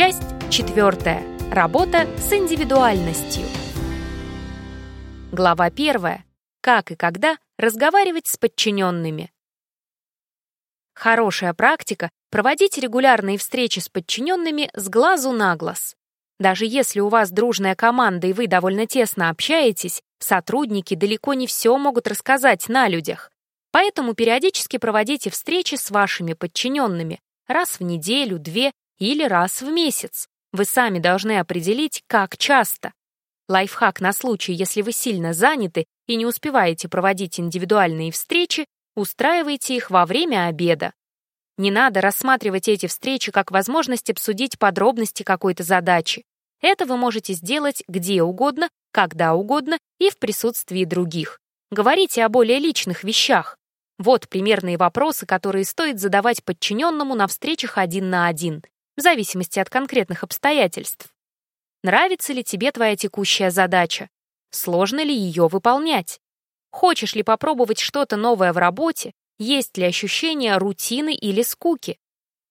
Часть четвертая. Работа с индивидуальностью. Глава первая. Как и когда разговаривать с подчиненными. Хорошая практика — проводить регулярные встречи с подчиненными с глазу на глаз. Даже если у вас дружная команда и вы довольно тесно общаетесь, сотрудники далеко не все могут рассказать на людях. Поэтому периодически проводите встречи с вашими подчиненными раз в неделю, две или раз в месяц. Вы сами должны определить, как часто. Лайфхак на случай, если вы сильно заняты и не успеваете проводить индивидуальные встречи, устраивайте их во время обеда. Не надо рассматривать эти встречи как возможность обсудить подробности какой-то задачи. Это вы можете сделать где угодно, когда угодно и в присутствии других. Говорите о более личных вещах. Вот примерные вопросы, которые стоит задавать подчиненному на встречах один на один в зависимости от конкретных обстоятельств. Нравится ли тебе твоя текущая задача? Сложно ли ее выполнять? Хочешь ли попробовать что-то новое в работе? Есть ли ощущение рутины или скуки?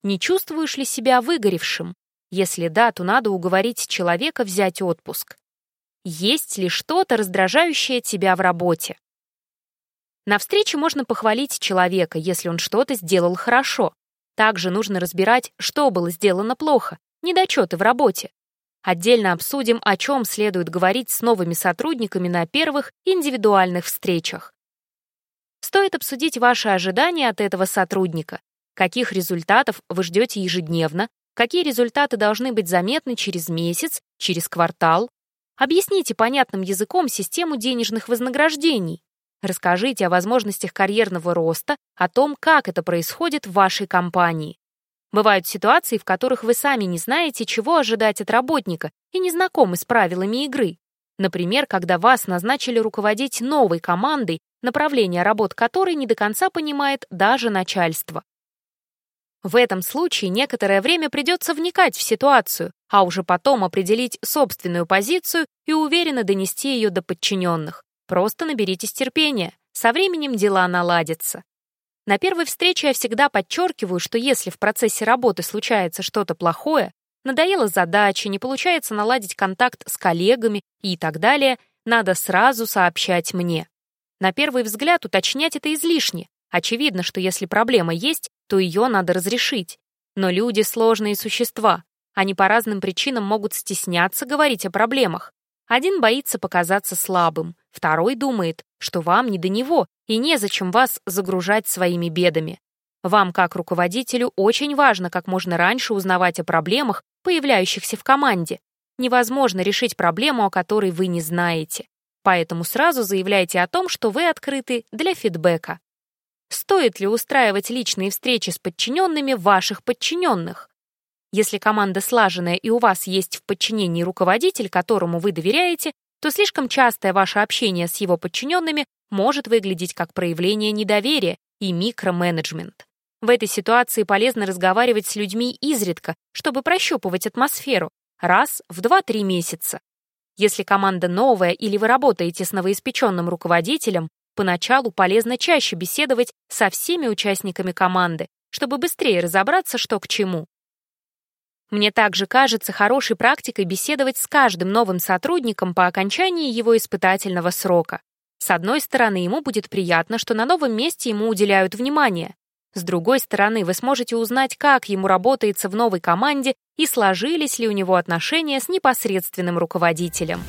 Не чувствуешь ли себя выгоревшим? Если да, то надо уговорить человека взять отпуск. Есть ли что-то, раздражающее тебя в работе? На встрече можно похвалить человека, если он что-то сделал хорошо. Также нужно разбирать, что было сделано плохо, недочеты в работе. Отдельно обсудим, о чем следует говорить с новыми сотрудниками на первых индивидуальных встречах. Стоит обсудить ваши ожидания от этого сотрудника, каких результатов вы ждете ежедневно, какие результаты должны быть заметны через месяц, через квартал. Объясните понятным языком систему денежных вознаграждений. Расскажите о возможностях карьерного роста, о том, как это происходит в вашей компании. Бывают ситуации, в которых вы сами не знаете, чего ожидать от работника и не знакомы с правилами игры. Например, когда вас назначили руководить новой командой, направление работ которой не до конца понимает даже начальство. В этом случае некоторое время придется вникать в ситуацию, а уже потом определить собственную позицию и уверенно донести ее до подчиненных. Просто наберитесь терпения, со временем дела наладятся. На первой встрече я всегда подчеркиваю, что если в процессе работы случается что-то плохое, надоела задача, не получается наладить контакт с коллегами и так далее, надо сразу сообщать мне. На первый взгляд уточнять это излишне. Очевидно, что если проблема есть, то ее надо разрешить. Но люди — сложные существа. Они по разным причинам могут стесняться говорить о проблемах. Один боится показаться слабым, второй думает, что вам не до него и незачем вас загружать своими бедами. Вам, как руководителю, очень важно как можно раньше узнавать о проблемах, появляющихся в команде. Невозможно решить проблему, о которой вы не знаете. Поэтому сразу заявляйте о том, что вы открыты для фидбэка. Стоит ли устраивать личные встречи с подчиненными ваших подчиненных? Если команда слаженная и у вас есть в подчинении руководитель, которому вы доверяете, то слишком частое ваше общение с его подчиненными может выглядеть как проявление недоверия и микроменеджмент. В этой ситуации полезно разговаривать с людьми изредка, чтобы прощупывать атмосферу, раз в 2-3 месяца. Если команда новая или вы работаете с новоиспеченным руководителем, поначалу полезно чаще беседовать со всеми участниками команды, чтобы быстрее разобраться, что к чему. Мне также кажется хорошей практикой беседовать с каждым новым сотрудником по окончании его испытательного срока. С одной стороны, ему будет приятно, что на новом месте ему уделяют внимание. С другой стороны, вы сможете узнать, как ему работается в новой команде и сложились ли у него отношения с непосредственным руководителем.